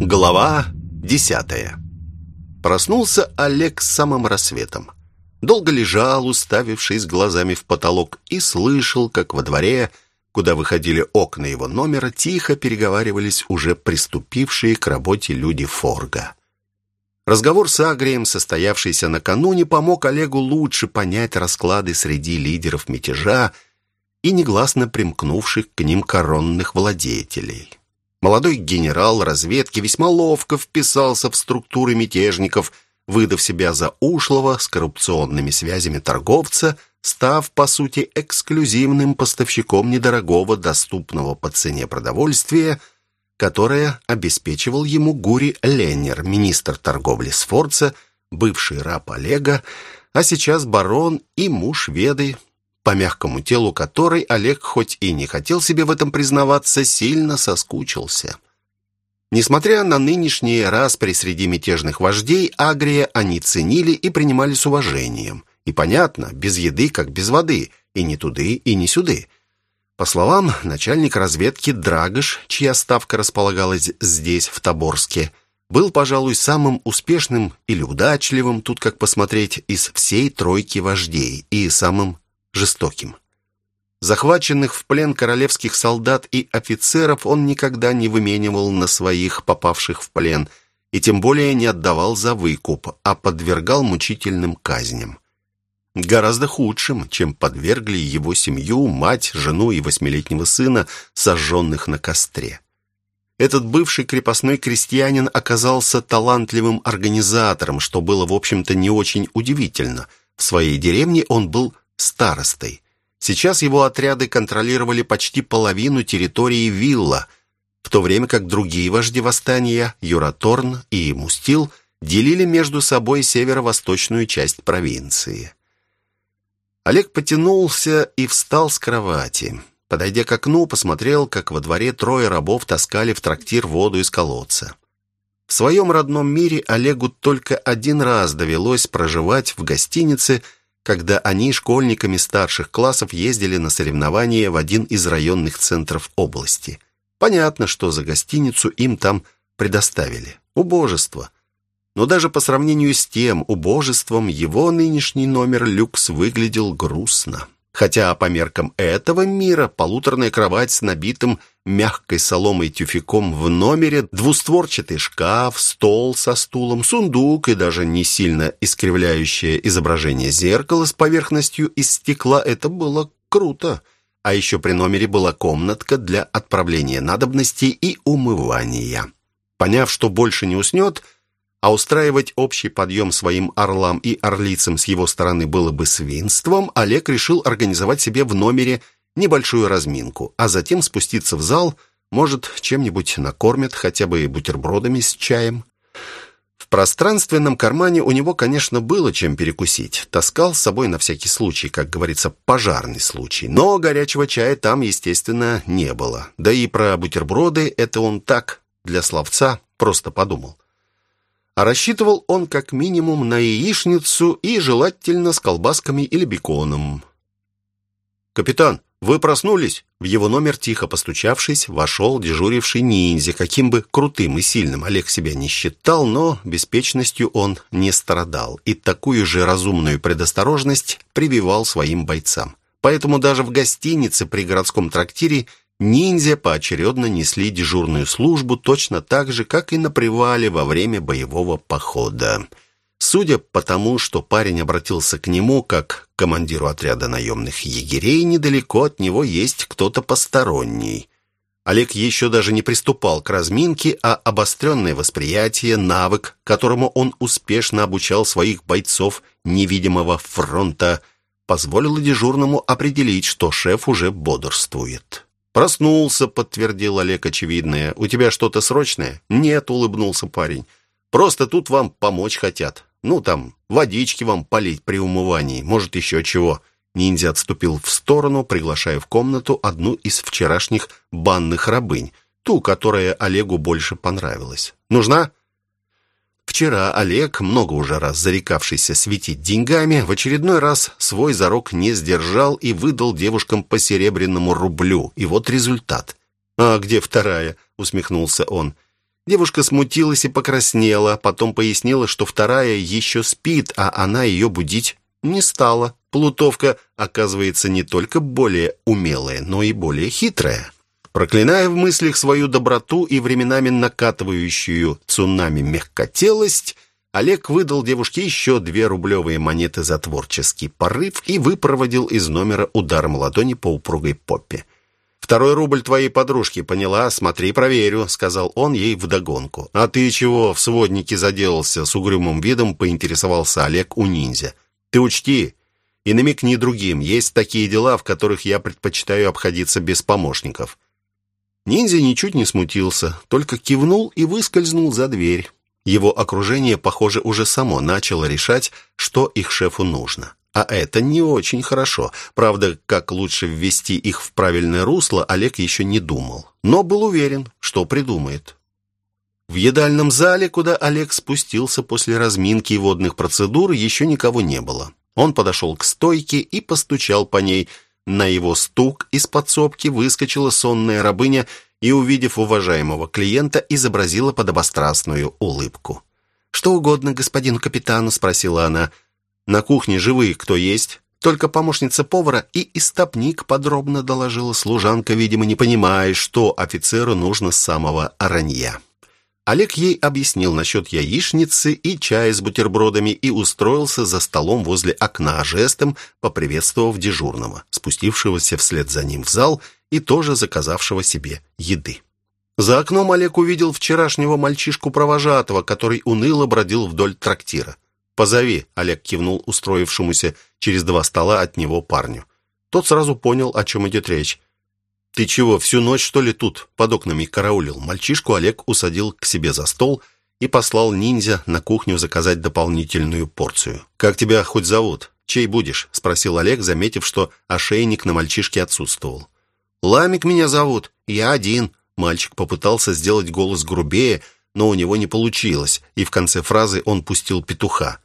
Глава десятая Проснулся Олег с самым рассветом. Долго лежал, уставившись глазами в потолок, и слышал, как во дворе, куда выходили окна его номера, тихо переговаривались уже приступившие к работе люди Форга. Разговор с Агрием, состоявшийся накануне, помог Олегу лучше понять расклады среди лидеров мятежа и негласно примкнувших к ним коронных владетелей. Молодой генерал разведки весьма ловко вписался в структуры мятежников, выдав себя за ушлого с коррупционными связями торговца, став, по сути, эксклюзивным поставщиком недорогого, доступного по цене продовольствия, которое обеспечивал ему Гури Леннер, министр торговли Сфорца, бывший раб Олега, а сейчас барон и муж Веды, по мягкому телу которой Олег, хоть и не хотел себе в этом признаваться, сильно соскучился. Несмотря на нынешние распри среди мятежных вождей, Агрия они ценили и принимали с уважением. И понятно, без еды, как без воды, и не туды, и не сюды. По словам начальника разведки Драгош, чья ставка располагалась здесь, в Тоборске, был, пожалуй, самым успешным или удачливым, тут как посмотреть, из всей тройки вождей и самым жестоким. Захваченных в плен королевских солдат и офицеров он никогда не выменивал на своих, попавших в плен, и тем более не отдавал за выкуп, а подвергал мучительным казням. Гораздо худшим, чем подвергли его семью, мать, жену и восьмилетнего сына, сожженных на костре. Этот бывший крепостной крестьянин оказался талантливым организатором, что было, в общем-то, не очень удивительно. В своей деревне он был старостой. Сейчас его отряды контролировали почти половину территории Вилла, в то время как другие вожди восстания, Юраторн и Мустил, делили между собой северо-восточную часть провинции. Олег потянулся и встал с кровати. Подойдя к окну, посмотрел, как во дворе трое рабов таскали в трактир воду из колодца. В своем родном мире Олегу только один раз довелось проживать в гостинице – когда они школьниками старших классов ездили на соревнования в один из районных центров области. Понятно, что за гостиницу им там предоставили. Убожество. Но даже по сравнению с тем убожеством его нынешний номер люкс выглядел грустно. Хотя по меркам этого мира полуторная кровать с набитым мягкой соломой тюфяком в номере, двустворчатый шкаф, стол со стулом, сундук и даже не сильно искривляющее изображение зеркала с поверхностью из стекла – это было круто. А еще при номере была комнатка для отправления надобностей и умывания. Поняв, что больше не уснет – а устраивать общий подъем своим орлам и орлицам с его стороны было бы свинством, Олег решил организовать себе в номере небольшую разминку, а затем спуститься в зал, может, чем-нибудь накормят, хотя бы бутербродами с чаем. В пространственном кармане у него, конечно, было чем перекусить. Таскал с собой на всякий случай, как говорится, пожарный случай. Но горячего чая там, естественно, не было. Да и про бутерброды это он так, для словца, просто подумал. А рассчитывал он как минимум на яичницу и желательно с колбасками или беконом. «Капитан, вы проснулись?» В его номер, тихо постучавшись, вошел дежуривший ниндзя. Каким бы крутым и сильным Олег себя не считал, но беспечностью он не страдал. И такую же разумную предосторожность прививал своим бойцам. Поэтому даже в гостинице при городском трактире Ниндзя поочередно несли дежурную службу точно так же, как и на привале во время боевого похода. Судя по тому, что парень обратился к нему, как к командиру отряда наемных егерей, недалеко от него есть кто-то посторонний. Олег еще даже не приступал к разминке, а обостренное восприятие, навык, которому он успешно обучал своих бойцов невидимого фронта, позволило дежурному определить, что шеф уже бодрствует. «Проснулся», — подтвердил Олег очевидное. «У тебя что-то срочное?» «Нет», — улыбнулся парень. «Просто тут вам помочь хотят. Ну, там, водички вам полить при умывании. Может, еще чего». Ниндзя отступил в сторону, приглашая в комнату одну из вчерашних банных рабынь, ту, которая Олегу больше понравилась. «Нужна?» Вчера Олег, много уже раз зарекавшийся светить деньгами, в очередной раз свой зарок не сдержал и выдал девушкам по серебряному рублю. И вот результат. «А где вторая?» — усмехнулся он. Девушка смутилась и покраснела, потом пояснила, что вторая еще спит, а она ее будить не стала. Плутовка, оказывается, не только более умелая, но и более хитрая. Проклиная в мыслях свою доброту и временами накатывающую цунами мягкотелость, Олег выдал девушке еще две рублевые монеты за творческий порыв и выпроводил из номера ударом ладони по упругой попе. «Второй рубль твоей подружки, поняла? Смотри, проверю», — сказал он ей вдогонку. «А ты чего в своднике заделался?» — с угрюмым видом поинтересовался Олег у ниндзя. «Ты учти и намекни другим, есть такие дела, в которых я предпочитаю обходиться без помощников». Ниндзя ничуть не смутился, только кивнул и выскользнул за дверь. Его окружение, похоже, уже само начало решать, что их шефу нужно. А это не очень хорошо. Правда, как лучше ввести их в правильное русло, Олег еще не думал. Но был уверен, что придумает. В едальном зале, куда Олег спустился после разминки и водных процедур, еще никого не было. Он подошел к стойке и постучал по ней. На его стук из подсобки выскочила сонная рабыня и, увидев уважаемого клиента, изобразила подобострастную улыбку. «Что угодно господину капитану?» — спросила она. На кухне живые кто есть? Только помощница повара и истопник подробно доложила служанка, видимо, не понимая, что офицеру нужно с самого оранья. Олег ей объяснил насчет яичницы и чая с бутербродами и устроился за столом возле окна, жестом поприветствовав дежурного, спустившегося вслед за ним в зал и тоже заказавшего себе еды. За окном Олег увидел вчерашнего мальчишку-провожатого, который уныло бродил вдоль трактира. «Позови», — Олег кивнул устроившемуся через два стола от него парню. Тот сразу понял, о чем идет речь. «Ты чего, всю ночь, что ли, тут?» Под окнами караулил. Мальчишку Олег усадил к себе за стол и послал ниндзя на кухню заказать дополнительную порцию. «Как тебя хоть зовут? Чей будешь?» — спросил Олег, заметив, что ошейник на мальчишке отсутствовал. «Ламик меня зовут. Я один». Мальчик попытался сделать голос грубее, но у него не получилось, и в конце фразы он пустил петуха.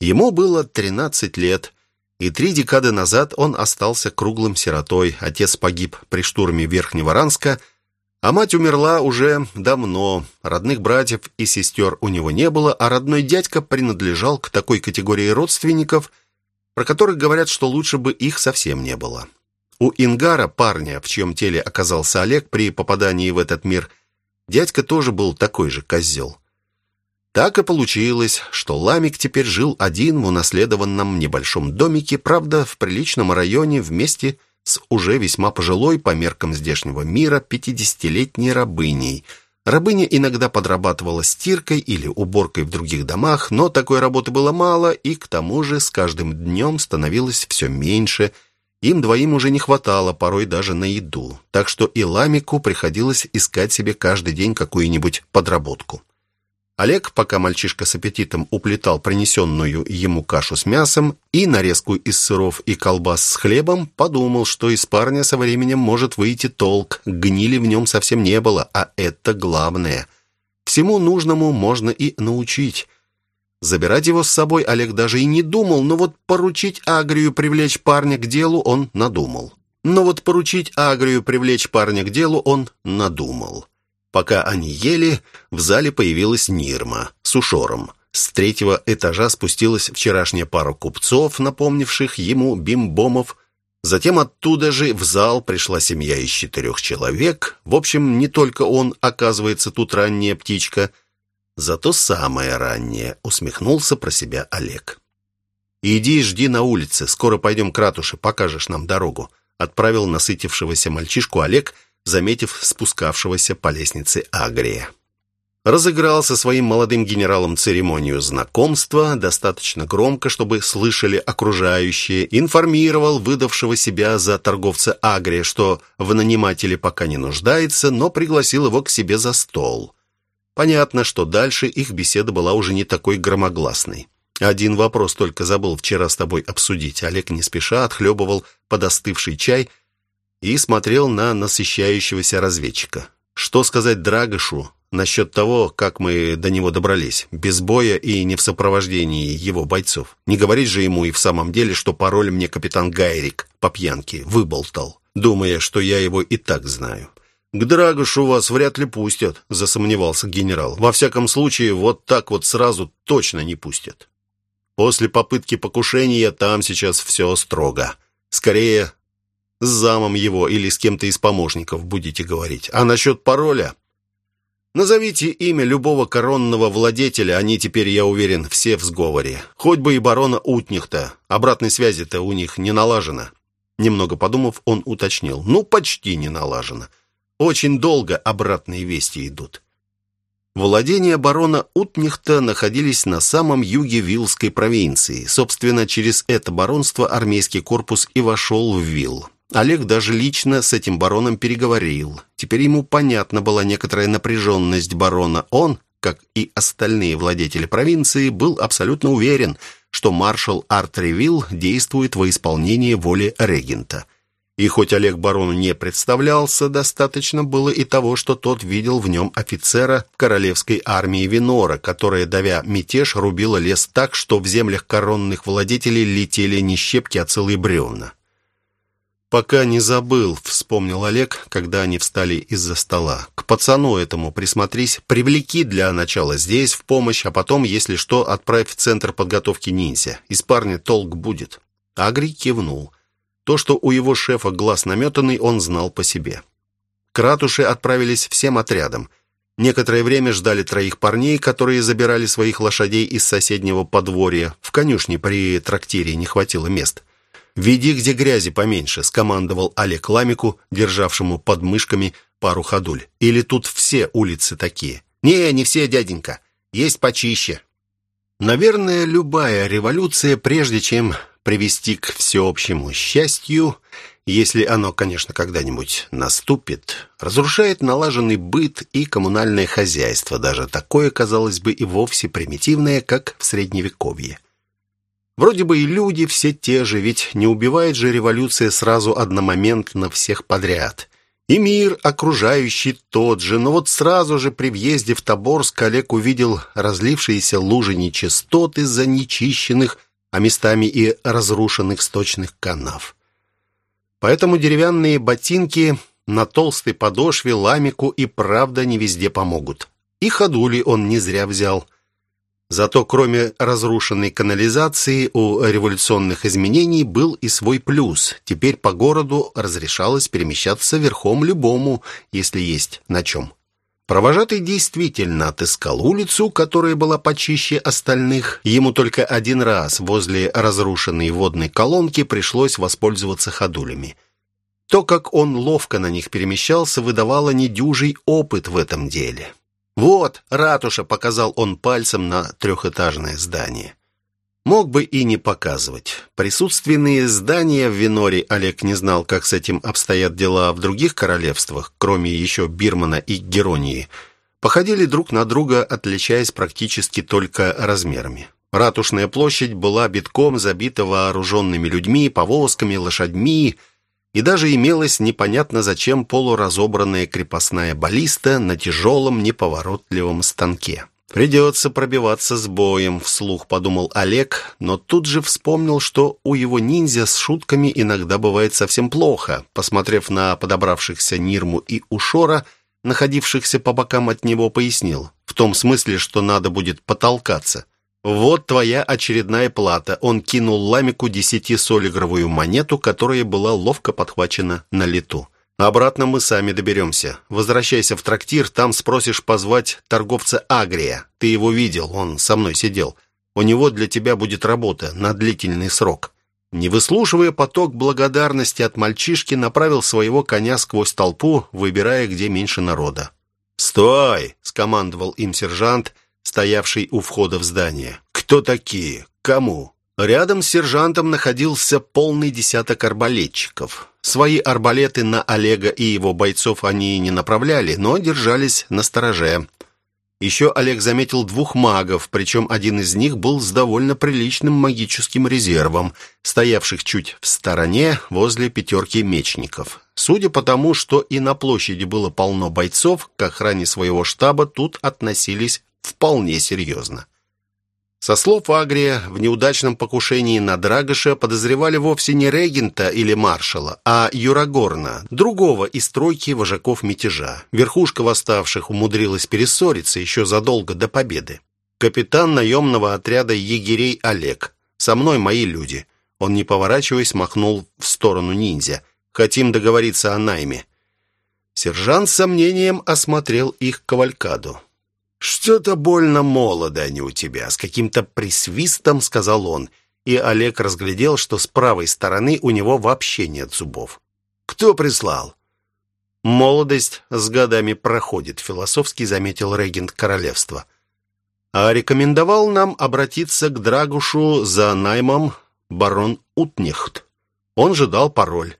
Ему было 13 лет, и три декады назад он остался круглым сиротой. Отец погиб при штурме Верхнего Ранска, а мать умерла уже давно. Родных братьев и сестер у него не было, а родной дядька принадлежал к такой категории родственников, про которых говорят, что лучше бы их совсем не было. У Ингара, парня, в чьем теле оказался Олег при попадании в этот мир, дядька тоже был такой же козел. Так и получилось, что Ламик теперь жил один в унаследованном небольшом домике, правда, в приличном районе вместе с уже весьма пожилой по меркам здешнего мира пятидесятилетней рабыней. Рабыня иногда подрабатывала стиркой или уборкой в других домах, но такой работы было мало, и к тому же с каждым днем становилось все меньше. Им двоим уже не хватало, порой даже на еду. Так что и Ламику приходилось искать себе каждый день какую-нибудь подработку. Олег, пока мальчишка с аппетитом уплетал принесенную ему кашу с мясом и нарезку из сыров и колбас с хлебом, подумал, что из парня со временем может выйти толк. Гнили в нем совсем не было, а это главное. Всему нужному можно и научить. Забирать его с собой Олег даже и не думал, но вот поручить Агрию привлечь парня к делу он надумал. Но вот поручить Агрию привлечь парня к делу он надумал. Пока они ели, в зале появилась Нирма с ушором. С третьего этажа спустилась вчерашняя пара купцов, напомнивших ему бимбомов. Затем оттуда же в зал пришла семья из четырех человек. В общем, не только он, оказывается, тут ранняя птичка. Зато самая ранняя, усмехнулся про себя Олег. «Иди жди на улице, скоро пойдем к ратуше, покажешь нам дорогу», отправил насытившегося мальчишку Олег – заметив спускавшегося по лестнице Агрия. Разыграл со своим молодым генералом церемонию знакомства достаточно громко, чтобы слышали окружающие, информировал выдавшего себя за торговца Агрия, что в нанимателе пока не нуждается, но пригласил его к себе за стол. Понятно, что дальше их беседа была уже не такой громогласной. Один вопрос только забыл вчера с тобой обсудить. Олег не спеша отхлебывал подостывший чай и смотрел на насыщающегося разведчика. Что сказать Драгошу насчет того, как мы до него добрались, без боя и не в сопровождении его бойцов? Не говорить же ему и в самом деле, что пароль мне капитан Гайрик по пьянке выболтал, думая, что я его и так знаю. «К Драгошу вас вряд ли пустят», — засомневался генерал. «Во всяком случае, вот так вот сразу точно не пустят. После попытки покушения там сейчас все строго. Скорее, с замом его или с кем-то из помощников будете говорить. А насчет пароля? Назовите имя любого коронного владетеля, они теперь, я уверен, все в сговоре. Хоть бы и барона Утнихта. Обратной связи-то у них не налажено. Немного подумав, он уточнил. Ну, почти не налажено. Очень долго обратные вести идут. Владения барона Утнихта находились на самом юге Вилской провинции. Собственно, через это баронство армейский корпус и вошел в Вил. Олег даже лично с этим бароном переговорил. Теперь ему понятна была некоторая напряженность барона. Он, как и остальные владетели провинции, был абсолютно уверен, что маршал Артревилл действует во исполнении воли регента – и хоть Олег барону не представлялся, достаточно было и того, что тот видел в нем офицера королевской армии Винора, которая, давя мятеж, рубила лес так, что в землях коронных владетелей летели не щепки, а целые бревна. «Пока не забыл», — вспомнил Олег, когда они встали из-за стола. «К пацану этому присмотрись, привлеки для начала здесь в помощь, а потом, если что, отправь в центр подготовки ниндзя. Из парня толк будет». Агри кивнул. То, что у его шефа глаз наметанный, он знал по себе. К ратуше отправились всем отрядом. Некоторое время ждали троих парней, которые забирали своих лошадей из соседнего подворья. В конюшне при трактире не хватило мест. «Веди, где грязи поменьше», — скомандовал Олег Ламику, державшему под мышками пару ходуль. «Или тут все улицы такие?» «Не, не все, дяденька. Есть почище». Наверное, любая революция, прежде чем привести к всеобщему счастью, если оно, конечно, когда-нибудь наступит, разрушает налаженный быт и коммунальное хозяйство, даже такое, казалось бы, и вовсе примитивное, как в Средневековье. Вроде бы и люди все те же, ведь не убивает же революция сразу одномоментно всех подряд. И мир окружающий тот же, но вот сразу же при въезде в Тоборск Олег увидел разлившиеся лужи нечистот из-за нечищенных а местами и разрушенных сточных канав. Поэтому деревянные ботинки на толстой подошве ламику и правда не везде помогут. И ходули он не зря взял. Зато кроме разрушенной канализации у революционных изменений был и свой плюс. Теперь по городу разрешалось перемещаться верхом любому, если есть на чем. Провожатый действительно отыскал улицу, которая была почище остальных. Ему только один раз возле разрушенной водной колонки пришлось воспользоваться ходулями. То, как он ловко на них перемещался, выдавало недюжий опыт в этом деле. «Вот, ратуша», — показал он пальцем на трехэтажное здание. Мог бы и не показывать. Присутственные здания в Виноре Олег не знал, как с этим обстоят дела в других королевствах, кроме еще Бирмана и Геронии, походили друг на друга, отличаясь практически только размерами. Ратушная площадь была битком забита вооруженными людьми, повозками, лошадьми, и даже имелась непонятно зачем полуразобранная крепостная баллиста на тяжелом неповоротливом станке. «Придется пробиваться с боем», — вслух подумал Олег, но тут же вспомнил, что у его ниндзя с шутками иногда бывает совсем плохо. Посмотрев на подобравшихся Нирму и Ушора, находившихся по бокам от него, пояснил. В том смысле, что надо будет потолкаться. «Вот твоя очередная плата». Он кинул ламику десятисолигровую монету, которая была ловко подхвачена на лету. Обратно мы сами доберемся. Возвращайся в трактир, там спросишь позвать торговца Агрия. Ты его видел, он со мной сидел. У него для тебя будет работа на длительный срок». Не выслушивая поток благодарности от мальчишки, направил своего коня сквозь толпу, выбирая, где меньше народа. «Стой!» — скомандовал им сержант, стоявший у входа в здание. «Кто такие? Кому?» Рядом с сержантом находился полный десяток арбалетчиков. Свои арбалеты на Олега и его бойцов они не направляли, но держались на стороже. Еще Олег заметил двух магов, причем один из них был с довольно приличным магическим резервом, стоявших чуть в стороне возле пятерки мечников. Судя по тому, что и на площади было полно бойцов, к охране своего штаба тут относились вполне серьезно. Со слов Агрия, в неудачном покушении на Драгоша подозревали вовсе не регента или маршала, а Юрагорна, другого из тройки вожаков мятежа. Верхушка восставших умудрилась перессориться еще задолго до победы. Капитан наемного отряда егерей Олег. Со мной мои люди. Он, не поворачиваясь, махнул в сторону ниндзя. Хотим договориться о найме. Сержант с сомнением осмотрел их кавалькаду. «Что-то больно молодо они у тебя», — с каким-то присвистом сказал он. И Олег разглядел, что с правой стороны у него вообще нет зубов. «Кто прислал?» «Молодость с годами проходит», — философски заметил регент королевства. «А рекомендовал нам обратиться к Драгушу за наймом барон Утнехт. Он же дал пароль».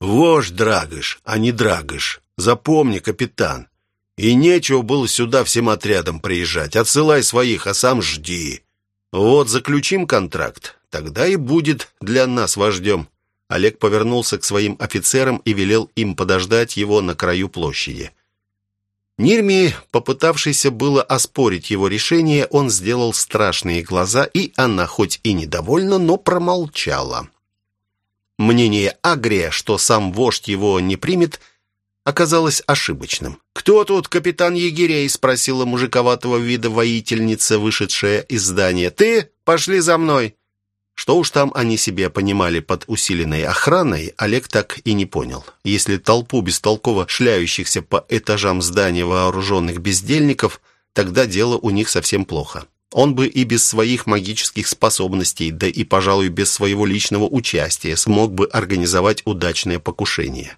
«Вождь Драгыш, а не Драгыш. Запомни, капитан. И нечего было сюда всем отрядом приезжать. Отсылай своих, а сам жди. Вот заключим контракт, тогда и будет для нас вождем». Олег повернулся к своим офицерам и велел им подождать его на краю площади. Нирми, попытавшийся было оспорить его решение, он сделал страшные глаза, и она, хоть и недовольна, но промолчала. Мнение Агрия, что сам вождь его не примет – оказалось ошибочным. «Кто тут капитан егерей?» — спросила мужиковатого вида воительница, вышедшая из здания. «Ты? Пошли за мной!» Что уж там они себе понимали под усиленной охраной, Олег так и не понял. Если толпу бестолково шляющихся по этажам здания вооруженных бездельников, тогда дело у них совсем плохо. Он бы и без своих магических способностей, да и, пожалуй, без своего личного участия смог бы организовать удачное покушение.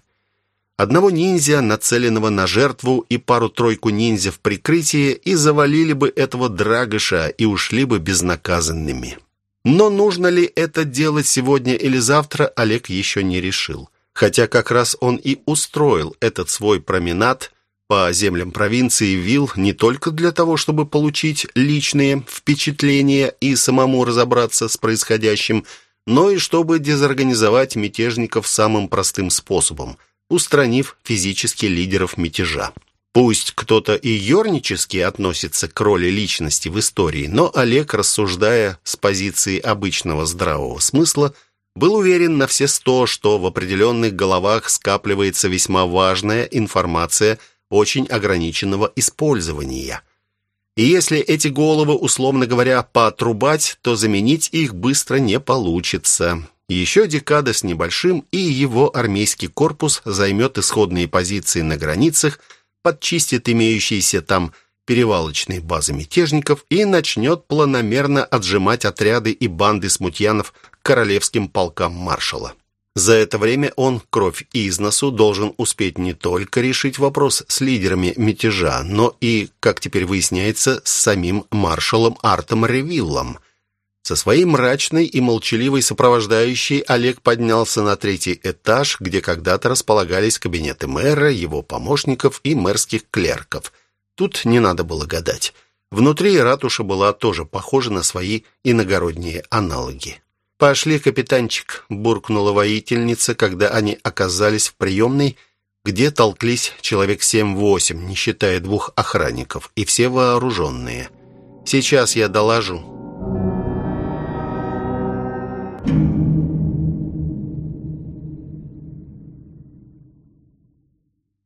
Одного ниндзя, нацеленного на жертву, и пару-тройку ниндзя в прикрытии, и завалили бы этого драгыша и ушли бы безнаказанными. Но нужно ли это делать сегодня или завтра, Олег еще не решил. Хотя как раз он и устроил этот свой променад по землям провинции Вил не только для того, чтобы получить личные впечатления и самому разобраться с происходящим, но и чтобы дезорганизовать мятежников самым простым способом – устранив физически лидеров мятежа. Пусть кто-то и ернически относится к роли личности в истории, но Олег, рассуждая с позиции обычного здравого смысла, был уверен на все сто, что в определенных головах скапливается весьма важная информация очень ограниченного использования. И если эти головы, условно говоря, поотрубать, то заменить их быстро не получится. Еще декада с небольшим, и его армейский корпус займет исходные позиции на границах, подчистит имеющиеся там перевалочные базы мятежников и начнет планомерно отжимать отряды и банды смутьянов к королевским полкам маршала. За это время он, кровь из носу, должен успеть не только решить вопрос с лидерами мятежа, но и, как теперь выясняется, с самим маршалом Артом Ревиллом – со своей мрачной и молчаливой сопровождающей Олег поднялся на третий этаж, где когда-то располагались кабинеты мэра, его помощников и мэрских клерков. Тут не надо было гадать. Внутри ратуша была тоже похожа на свои иногородние аналоги. «Пошли, капитанчик», — буркнула воительница, когда они оказались в приемной, где толклись человек семь-восемь, не считая двух охранников, и все вооруженные. «Сейчас я доложу».